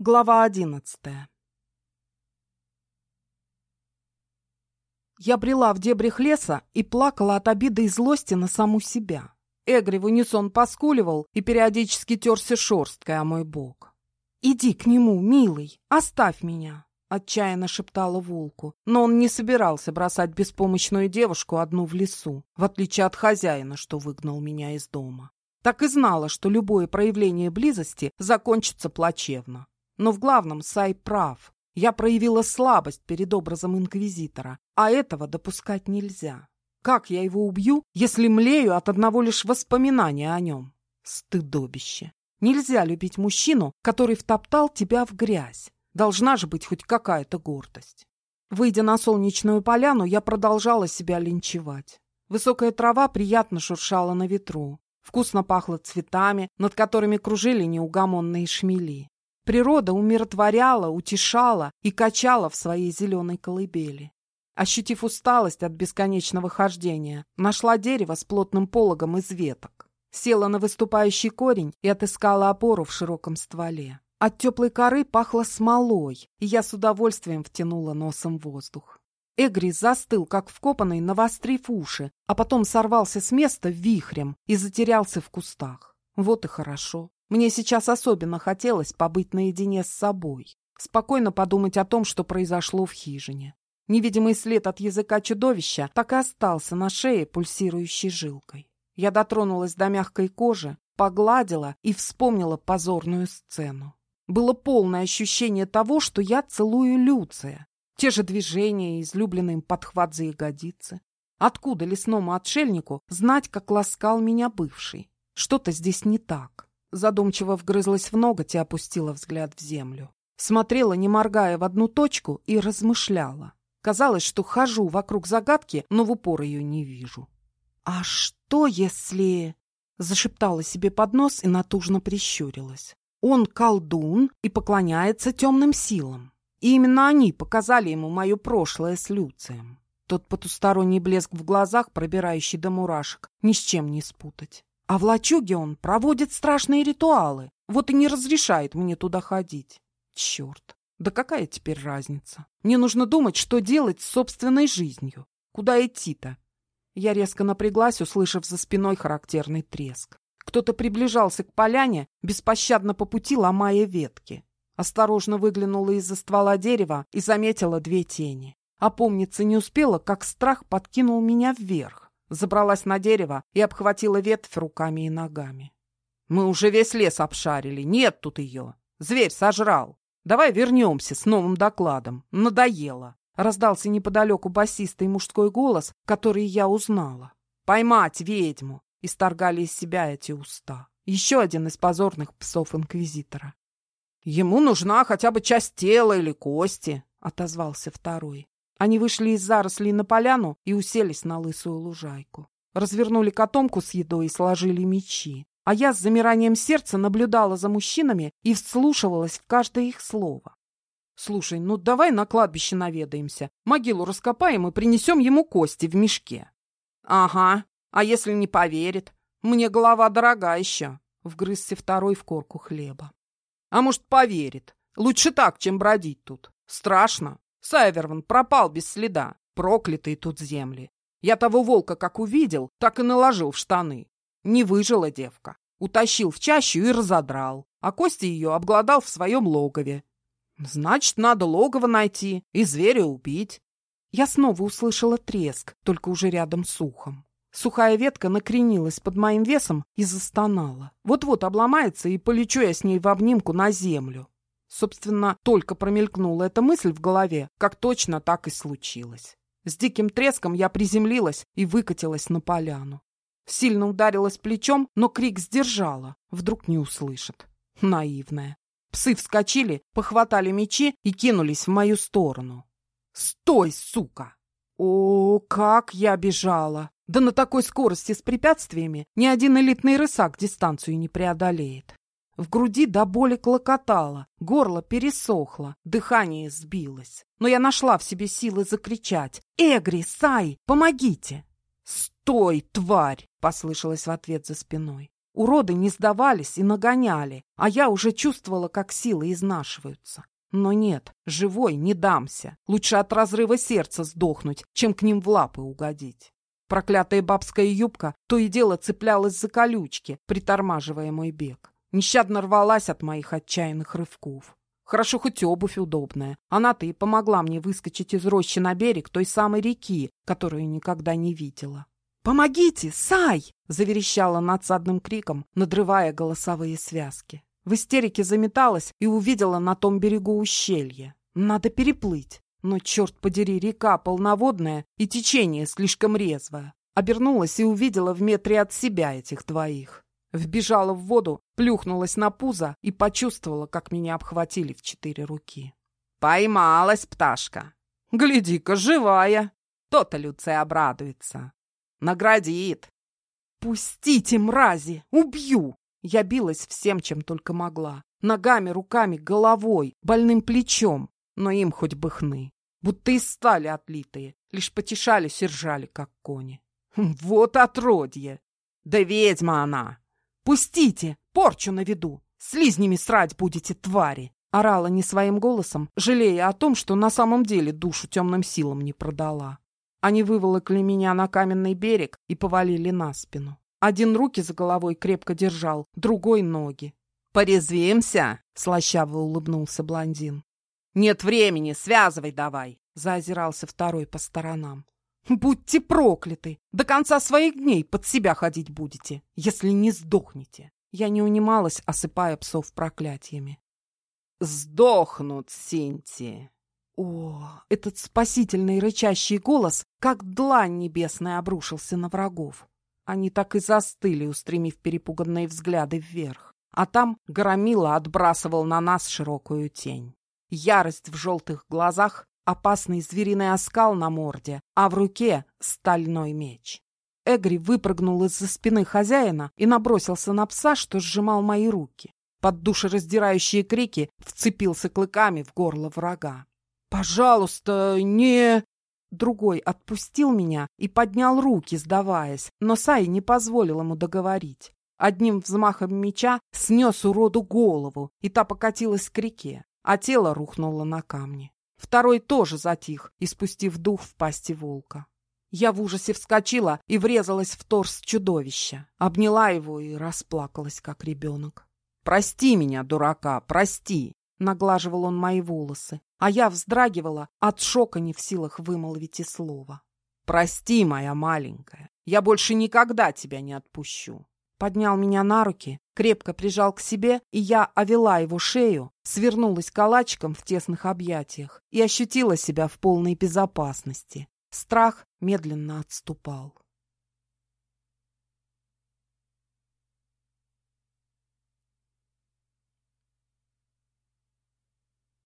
Глава одиннадцатая Я брела в дебрях леса и плакала от обиды и злости на саму себя. Эгри в унисон поскуливал и периодически терся шерсткой о мой бок. «Иди к нему, милый, оставь меня!» — отчаянно шептала волку. Но он не собирался бросать беспомощную девушку одну в лесу, в отличие от хозяина, что выгнал меня из дома. Так и знала, что любое проявление близости закончится плачевно. Но в главном Сай прав. Я проявила слабость перед образом инквизитора, а этого допускать нельзя. Как я его убью, если млею от одного лишь воспоминания о нем? Стыдобище. Нельзя любить мужчину, который втоптал тебя в грязь. Должна же быть хоть какая-то гордость. Выйдя на солнечную поляну, я продолжала себя линчевать. Высокая трава приятно шуршала на ветру. Вкусно пахло цветами, над которыми кружили неугомонные шмели. Природа умиротворяла, утешала и качала в своей зеленой колыбели. Ощутив усталость от бесконечного хождения, нашла дерево с плотным пологом из веток. Села на выступающий корень и отыскала опору в широком стволе. От теплой коры пахло смолой, и я с удовольствием втянула носом воздух. Эгри застыл, как вкопанный, навострив уши, а потом сорвался с места вихрем и затерялся в кустах. Вот и хорошо. Мне сейчас особенно хотелось побыть наедине с собой, спокойно подумать о том, что произошло в хижине. Невидимый след от языка чудовища так и остался на шее пульсирующей жилкой. Я дотронулась до мягкой кожи, погладила и вспомнила позорную сцену. Было полное ощущение того, что я целую Люция. Те же движения излюбленный им подхват за ягодицы. Откуда лесному отшельнику знать, как ласкал меня бывший? Что-то здесь не так задумчиво вгрызлась в ноготь и опустила взгляд в землю. Смотрела, не моргая, в одну точку и размышляла. Казалось, что хожу вокруг загадки, но в упор ее не вижу. «А что, если...» — зашептала себе под нос и натужно прищурилась. «Он колдун и поклоняется темным силам. И именно они показали ему мое прошлое с Люцием. Тот потусторонний блеск в глазах, пробирающий до мурашек, ни с чем не спутать. А в лачуге он проводит страшные ритуалы, вот и не разрешает мне туда ходить. Черт, да какая теперь разница? Мне нужно думать, что делать с собственной жизнью. Куда идти-то? Я резко напряглась, услышав за спиной характерный треск. Кто-то приближался к поляне, беспощадно по пути ломая ветки. Осторожно выглянула из-за ствола дерева и заметила две тени. Опомниться не успела, как страх подкинул меня вверх забралась на дерево и обхватила ветвь руками и ногами. «Мы уже весь лес обшарили, нет тут ее. Зверь сожрал. Давай вернемся с новым докладом. Надоело!» Раздался неподалеку басистый мужской голос, который я узнала. «Поймать ведьму!» — исторгали из себя эти уста. Еще один из позорных псов Инквизитора. «Ему нужна хотя бы часть тела или кости», — отозвался второй. Они вышли из зарослей на поляну и уселись на лысую лужайку. Развернули котомку с едой и сложили мечи. А я с замиранием сердца наблюдала за мужчинами и вслушивалась в каждое их слово. «Слушай, ну давай на кладбище наведаемся, могилу раскопаем и принесем ему кости в мешке». «Ага, а если не поверит? Мне голова дорога еще», — вгрызся второй в корку хлеба. «А может, поверит? Лучше так, чем бродить тут. Страшно, Сайверван пропал без следа. Проклятые тут земли. Я того волка как увидел, так и наложил в штаны. Не выжила девка. Утащил в чащу и разодрал, а кости ее обглодал в своем логове. Значит, надо логово найти и зверя убить. Я снова услышала треск, только уже рядом с ухом. Сухая ветка накренилась под моим весом и застонала. Вот-вот обломается, и полечу я с ней в обнимку на землю. Собственно, только промелькнула эта мысль в голове, как точно так и случилось. С диким треском я приземлилась и выкатилась на поляну. Сильно ударилась плечом, но крик сдержала. Вдруг не услышат. Наивная. Псы вскочили, похватали мечи и кинулись в мою сторону. «Стой, сука!» О, как я бежала! Да на такой скорости с препятствиями ни один элитный рысак дистанцию не преодолеет. В груди до боли клокотало, горло пересохло, дыхание сбилось. Но я нашла в себе силы закричать «Эгри, Сай, помогите!» «Стой, тварь!» — послышалось в ответ за спиной. Уроды не сдавались и нагоняли, а я уже чувствовала, как силы изнашиваются. Но нет, живой не дамся. Лучше от разрыва сердца сдохнуть, чем к ним в лапы угодить. Проклятая бабская юбка то и дело цеплялась за колючки, притормаживая мой бег. Нещадно рвалась от моих отчаянных рывков. Хорошо хоть обувь удобная. Она-то и помогла мне выскочить из рощи на берег той самой реки, которую никогда не видела. «Помогите, Сай!» — заверещала надсадным криком, надрывая голосовые связки. В истерике заметалась и увидела на том берегу ущелье. Надо переплыть. Но, черт подери, река полноводная и течение слишком резвое. Обернулась и увидела в метре от себя этих двоих. Вбежала в воду, плюхнулась на пузо и почувствовала, как меня обхватили в четыре руки. «Поймалась пташка! Гляди-ка, живая! То-то Люция обрадуется!» Наградит. Пустите, мрази! Убью! Я билась всем, чем только могла. Ногами, руками, головой, больным плечом. Но им хоть бы хны. Будто из стали отлитые. Лишь потешались и ржали, как кони. Хм, вот отродье! Да ведьма она! Пустите! Порчу на виду! Слизнями срать будете, твари! Орала не своим голосом, жалея о том, что на самом деле душу темным силам не продала. Они выволокли меня на каменный берег и повалили на спину. Один руки за головой крепко держал, другой — ноги. «Порезвимся!» — слащаво улыбнулся блондин. «Нет времени, связывай давай!» — заозирался второй по сторонам. «Будьте прокляты! До конца своих дней под себя ходить будете, если не сдохнете!» Я не унималась, осыпая псов проклятиями. «Сдохнут, Синти!» О, этот спасительный рычащий голос, как длань небесная, обрушился на врагов. Они так и застыли, устремив перепуганные взгляды вверх. А там громила отбрасывал на нас широкую тень. Ярость в желтых глазах, опасный звериный оскал на морде, а в руке стальной меч. Эгри выпрыгнул из-за спины хозяина и набросился на пса, что сжимал мои руки. Под душераздирающие крики вцепился клыками в горло врага. «Пожалуйста, не...» Другой отпустил меня и поднял руки, сдаваясь, но Сай не позволил ему договорить. Одним взмахом меча снес уроду голову, и та покатилась к реке, а тело рухнуло на камни. Второй тоже затих, испустив дух в пасти волка. Я в ужасе вскочила и врезалась в торс чудовища, обняла его и расплакалась, как ребенок. «Прости меня, дурака, прости!» Наглаживал он мои волосы, а я вздрагивала от шока не в силах вымолвить и слова. «Прости, моя маленькая, я больше никогда тебя не отпущу». Поднял меня на руки, крепко прижал к себе, и я овела его шею, свернулась калачиком в тесных объятиях и ощутила себя в полной безопасности. Страх медленно отступал.